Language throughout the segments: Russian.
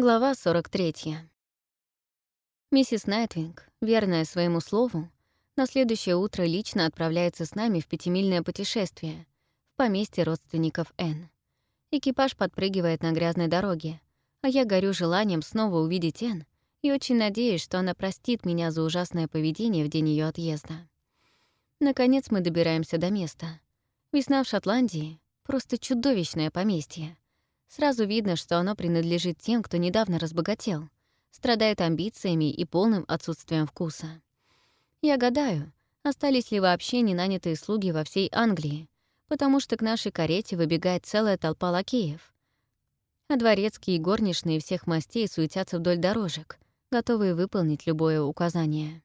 Глава 43. Миссис Найтвинг, верная своему слову, на следующее утро лично отправляется с нами в пятимильное путешествие в поместье родственников Н. Экипаж подпрыгивает на грязной дороге, а я горю желанием снова увидеть Н и очень надеюсь, что она простит меня за ужасное поведение в день ее отъезда. Наконец мы добираемся до места. Весна в Шотландии — просто чудовищное поместье — Сразу видно, что оно принадлежит тем, кто недавно разбогател, страдает амбициями и полным отсутствием вкуса. Я гадаю, остались ли вообще ненанятые слуги во всей Англии, потому что к нашей карете выбегает целая толпа лакеев. А дворецкие и горничные всех мастей суетятся вдоль дорожек, готовые выполнить любое указание.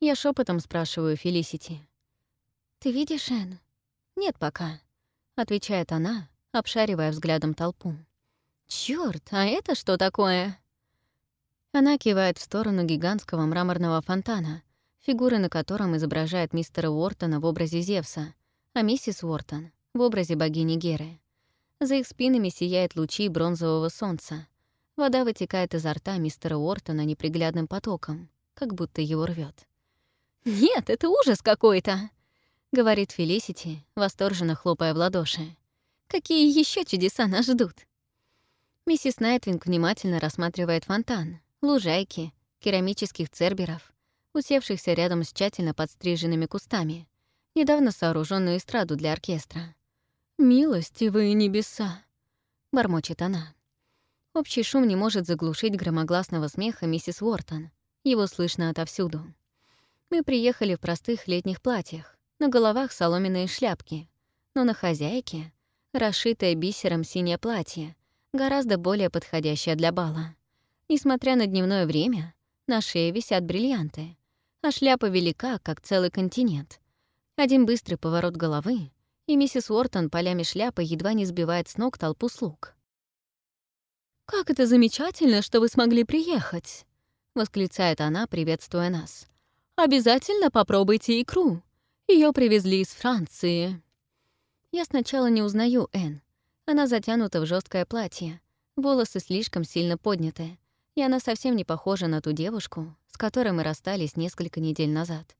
Я шепотом спрашиваю Фелисити. «Ты видишь Энн?» «Нет пока», — отвечает она, обшаривая взглядом толпу. Чёрт, а это что такое?» Она кивает в сторону гигантского мраморного фонтана, фигуры на котором изображает мистера Уортона в образе Зевса, а миссис Уортон — в образе богини Геры. За их спинами сияет лучи бронзового солнца. Вода вытекает изо рта мистера Уортона неприглядным потоком, как будто его рвет. «Нет, это ужас какой-то!» — говорит Фелисити, восторженно хлопая в ладоши. Какие еще чудеса нас ждут? Миссис Найтвинг внимательно рассматривает фонтан, лужайки, керамических церберов, усевшихся рядом с тщательно подстриженными кустами, недавно сооруженную эстраду для оркестра. «Милостивые небеса!» — бормочет она. Общий шум не может заглушить громогласного смеха миссис Уортон. Его слышно отовсюду. Мы приехали в простых летних платьях, на головах соломенные шляпки, но на хозяйке расшитое бисером синее платье, гораздо более подходящее для бала. Несмотря на дневное время, на шее висят бриллианты, а шляпа велика, как целый континент. Один быстрый поворот головы, и миссис Уортон полями шляпы едва не сбивает с ног толпу слуг. «Как это замечательно, что вы смогли приехать!» — восклицает она, приветствуя нас. «Обязательно попробуйте икру. Ее привезли из Франции». Я сначала не узнаю Энн. Она затянута в жесткое платье, волосы слишком сильно подняты, и она совсем не похожа на ту девушку, с которой мы расстались несколько недель назад.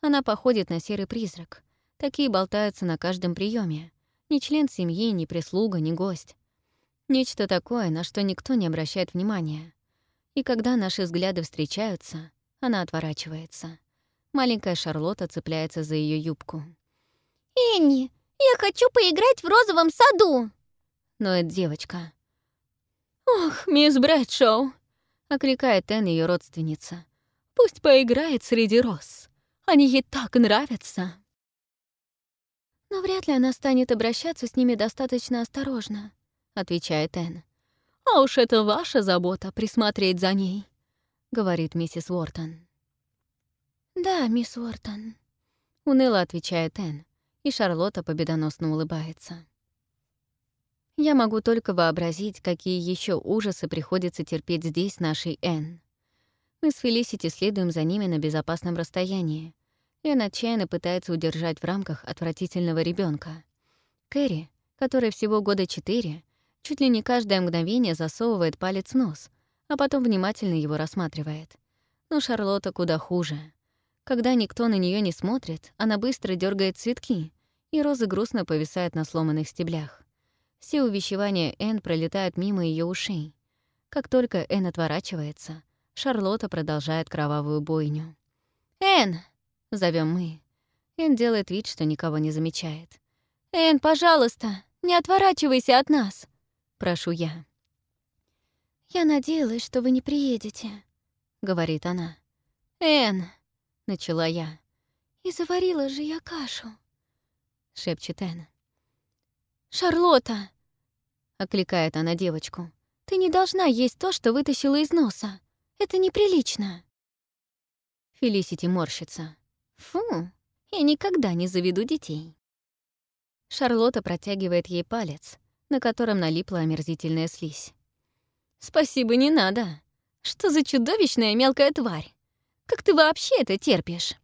Она походит на серый призрак. Такие болтаются на каждом приеме. Ни член семьи, ни прислуга, ни гость. Нечто такое, на что никто не обращает внимания. И когда наши взгляды встречаются, она отворачивается. Маленькая Шарлотта цепляется за ее юбку. «Энни, я хочу поиграть в розовом саду!» Но это девочка. «Ох, мисс Брэдшоу!» — окликает Энн ее родственница. «Пусть поиграет среди роз. Они ей так нравятся!» «Но вряд ли она станет обращаться с ними достаточно осторожно», — отвечает Энн. «А уж это ваша забота — присмотреть за ней», — говорит миссис Уортон. «Да, мисс Уортон», — уныло отвечает Энн и Шарлотта победоносно улыбается. Я могу только вообразить, какие еще ужасы приходится терпеть здесь нашей Энн. Мы с Фелисити следуем за ними на безопасном расстоянии. Энн отчаянно пытается удержать в рамках отвратительного ребенка. Кэрри, которой всего года четыре, чуть ли не каждое мгновение засовывает палец в нос, а потом внимательно его рассматривает. Но Шарлотта куда хуже. Когда никто на нее не смотрит, она быстро дергает цветки, и розы грустно повисают на сломанных стеблях. Все увещевания Энн пролетают мимо ее ушей. Как только Энн отворачивается, Шарлотта продолжает кровавую бойню. «Энн!» — зовем мы. Энн делает вид, что никого не замечает. «Энн, пожалуйста, не отворачивайся от нас!» — прошу я. «Я надеялась, что вы не приедете», — говорит она. «Энн!» — начала я. «И заварила же я кашу», — шепчет Энн. «Шарлотта!» — окликает она девочку. «Ты не должна есть то, что вытащила из носа. Это неприлично». Фелисити морщится. «Фу, я никогда не заведу детей». Шарлотта протягивает ей палец, на котором налипла омерзительная слизь. «Спасибо, не надо. Что за чудовищная мелкая тварь? Как ты вообще это терпишь?»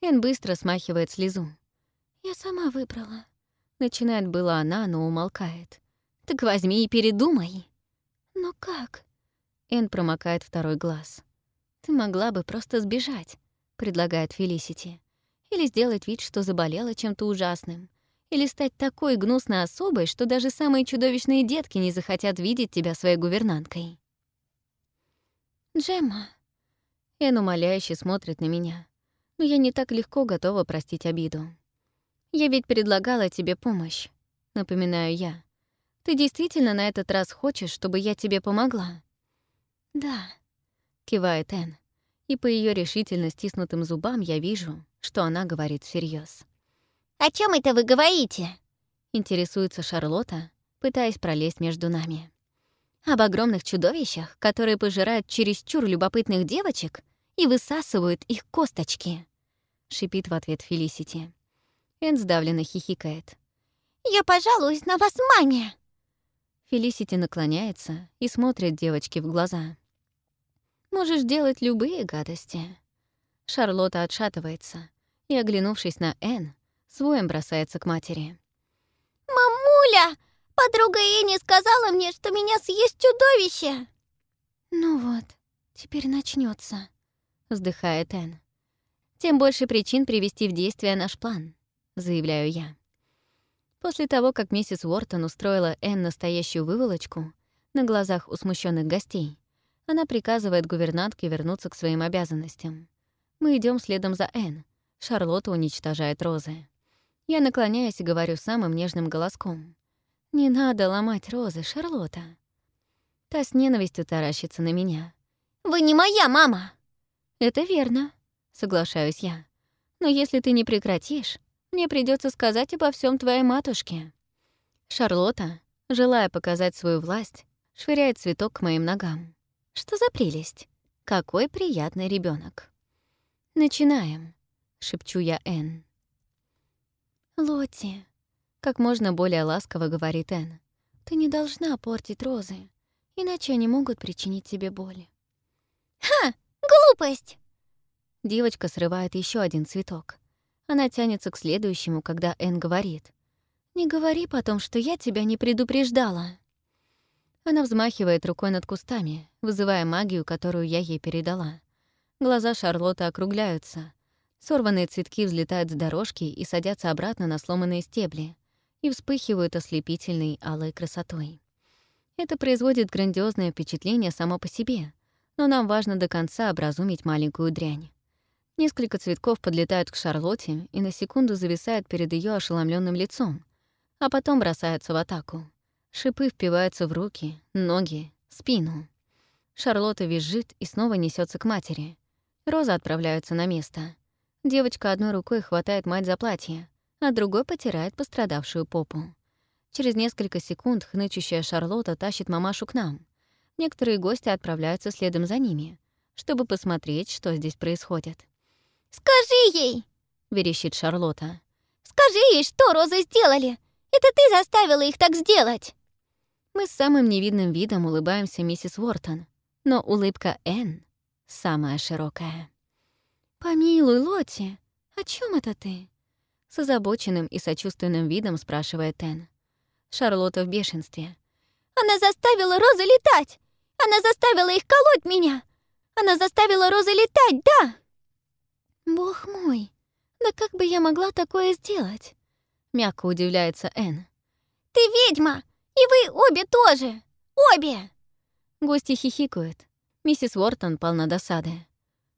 Эн быстро смахивает слезу. «Я сама выбрала». Начинает была она, но умолкает. «Так возьми и передумай». Но «Но как?» Эн промокает второй глаз. «Ты могла бы просто сбежать», — предлагает Фелисити. «Или сделать вид, что заболела чем-то ужасным. Или стать такой гнусной особой, что даже самые чудовищные детки не захотят видеть тебя своей гувернанткой». «Джемма...» Эн умоляюще смотрит на меня, но я не так легко готова простить обиду. «Я ведь предлагала тебе помощь», — напоминаю я. «Ты действительно на этот раз хочешь, чтобы я тебе помогла?» «Да», — кивает Энн, и по ее решительно стиснутым зубам я вижу, что она говорит всерьез. «О чем это вы говорите?» — интересуется Шарлотта, пытаясь пролезть между нами. «Об огромных чудовищах, которые пожирают чересчур любопытных девочек и высасывают их косточки», — шипит в ответ Фелисити. Энн сдавленно хихикает. «Я пожалуюсь на вас маме!» Фелисити наклоняется и смотрит девочке в глаза. Можешь делать любые гадости». Шарлотта отшатывается и, оглянувшись на Энн, своем бросается к матери. «Мамуля! Подруга Энни сказала мне, что меня съест чудовище!» «Ну вот, теперь начнется, вздыхает Энн. «Тем больше причин привести в действие наш план», — заявляю я. После того, как миссис Уортон устроила Энн настоящую выволочку на глазах у смущенных гостей, она приказывает гувернантке вернуться к своим обязанностям. Мы идем следом за Энн. Шарлотта уничтожает розы. Я наклоняюсь и говорю самым нежным голоском. «Не надо ломать розы, Шарлотта». Та с ненавистью таращится на меня. «Вы не моя мама!» «Это верно», — соглашаюсь я. «Но если ты не прекратишь, мне придется сказать обо всем твоей матушке». Шарлотта, желая показать свою власть, швыряет цветок к моим ногам. Что за прелесть? Какой приятный ребенок. Начинаем, шепчу я Эн. Лотти, как можно более ласково говорит Эн, ты не должна портить розы, иначе они могут причинить тебе боль. Ха! Глупость! Девочка срывает еще один цветок. Она тянется к следующему, когда Эн говорит. «Не говори потом, что я тебя не предупреждала». Она взмахивает рукой над кустами, вызывая магию, которую я ей передала. Глаза Шарлотты округляются. Сорванные цветки взлетают с дорожки и садятся обратно на сломанные стебли и вспыхивают ослепительной алой красотой. Это производит грандиозное впечатление само по себе, но нам важно до конца образумить маленькую дрянь. Несколько цветков подлетают к Шарлотте и на секунду зависают перед ее ошеломленным лицом, а потом бросаются в атаку. Шипы впиваются в руки, ноги, спину. Шарлотта визжит и снова несется к матери. Роза отправляются на место. Девочка одной рукой хватает мать за платье, а другой потирает пострадавшую попу. Через несколько секунд хнычущая Шарлотта тащит мамашу к нам. Некоторые гости отправляются следом за ними, чтобы посмотреть, что здесь происходит. «Скажи ей!» — верещит Шарлотта. «Скажи ей, что розы сделали! Это ты заставила их так сделать!» Мы с самым невидным видом улыбаемся миссис Уортон, но улыбка Энн самая широкая. «Помилуй, Лотти, о чем это ты?» С озабоченным и сочувственным видом спрашивает Энн. Шарлотта в бешенстве. «Она заставила розы летать! Она заставила их колоть меня! Она заставила розы летать, да!» «Бог мой, да как бы я могла такое сделать?» Мягко удивляется Энн. «Ты ведьма! И вы обе тоже! Обе!» Гости хихикают. Миссис Уортон полна досады.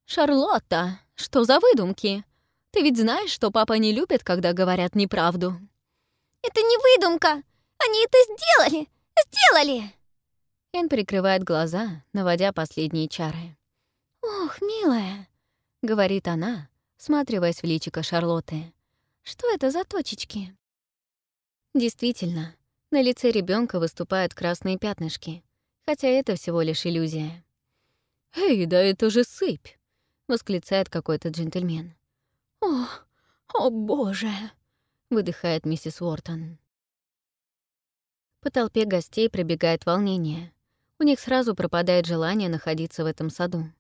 «Шарлотта, что за выдумки? Ты ведь знаешь, что папа не любит, когда говорят неправду?» «Это не выдумка! Они это сделали! Сделали!» Эн прикрывает глаза, наводя последние чары. «Ох, милая!» — говорит она, сматриваясь в личико Шарлотты. «Что это за точечки?» Действительно, на лице ребенка выступают красные пятнышки, хотя это всего лишь иллюзия. «Эй, да это же сыпь!» — восклицает какой-то джентльмен. «О, о боже!» — выдыхает миссис Уортон. По толпе гостей пробегает волнение. У них сразу пропадает желание находиться в этом саду.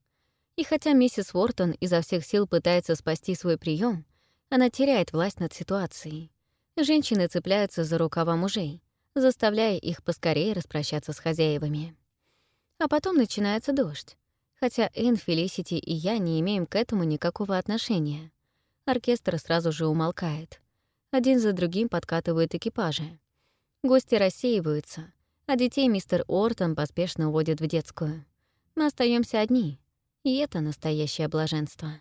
И хотя миссис Уортон изо всех сил пытается спасти свой прием, она теряет власть над ситуацией. Женщины цепляются за рукава мужей, заставляя их поскорее распрощаться с хозяевами. А потом начинается дождь. Хотя Энн, Фелисити и я не имеем к этому никакого отношения. Оркестр сразу же умолкает. Один за другим подкатывают экипажи. Гости рассеиваются, а детей мистер Ортон поспешно уводит в детскую. Мы остаемся одни, и это настоящее блаженство.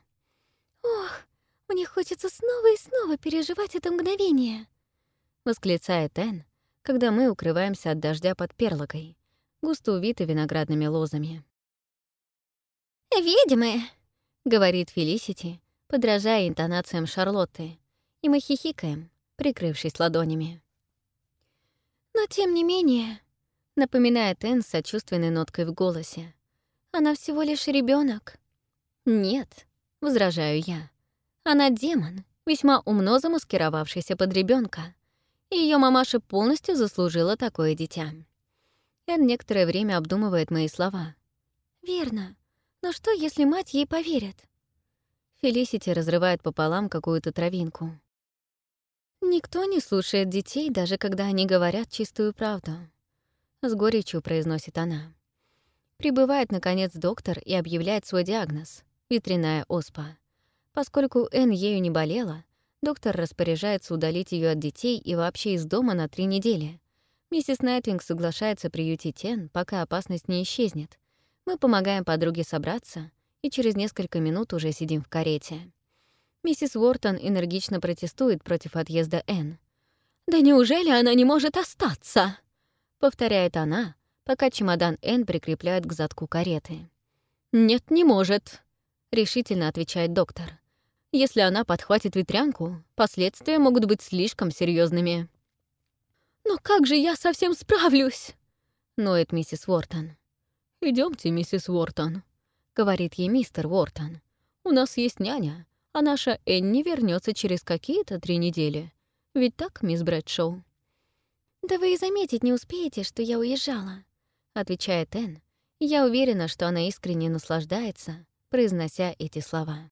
«Ох, мне хочется снова и снова переживать это мгновение», — восклицает Энн, когда мы укрываемся от дождя под перлогой, густо увитой виноградными лозами. «Ведьмы!» — говорит Фелисити, подражая интонациям Шарлотты, и мы хихикаем, прикрывшись ладонями. «Но тем не менее», — напоминает Энн с сочувственной ноткой в голосе, «она всего лишь ребенок. «Нет», — возражаю я, — «она демон, весьма умно замаскировавшийся под ребенка, ее мамаша полностью заслужила такое дитя». Эн некоторое время обдумывает мои слова. «Верно. Но что, если мать ей поверит?» Фелисити разрывает пополам какую-то травинку. «Никто не слушает детей, даже когда они говорят чистую правду», — с горечью произносит она. Прибывает, наконец, доктор и объявляет свой диагноз — ветряная оспа. Поскольку Энн ею не болела, доктор распоряжается удалить ее от детей и вообще из дома на три недели. Миссис Найтвинг соглашается приютить Энн, пока опасность не исчезнет. Мы помогаем подруге собраться, и через несколько минут уже сидим в карете. Миссис Уортон энергично протестует против отъезда Энн. «Да неужели она не может остаться?» — повторяет она, пока чемодан Энн прикрепляют к задку кареты. «Нет, не может», — решительно отвечает доктор. «Если она подхватит ветрянку, последствия могут быть слишком серьезными. «Но как же я совсем справлюсь?» — ноет миссис Уортон. Идемте, миссис Уортон», — говорит ей мистер Уортон. «У нас есть няня, а наша Энни вернется через какие-то три недели. Ведь так, мисс Брэдшоу?» «Да вы и заметить не успеете, что я уезжала», — отвечает Энн. Я уверена, что она искренне наслаждается, произнося эти слова.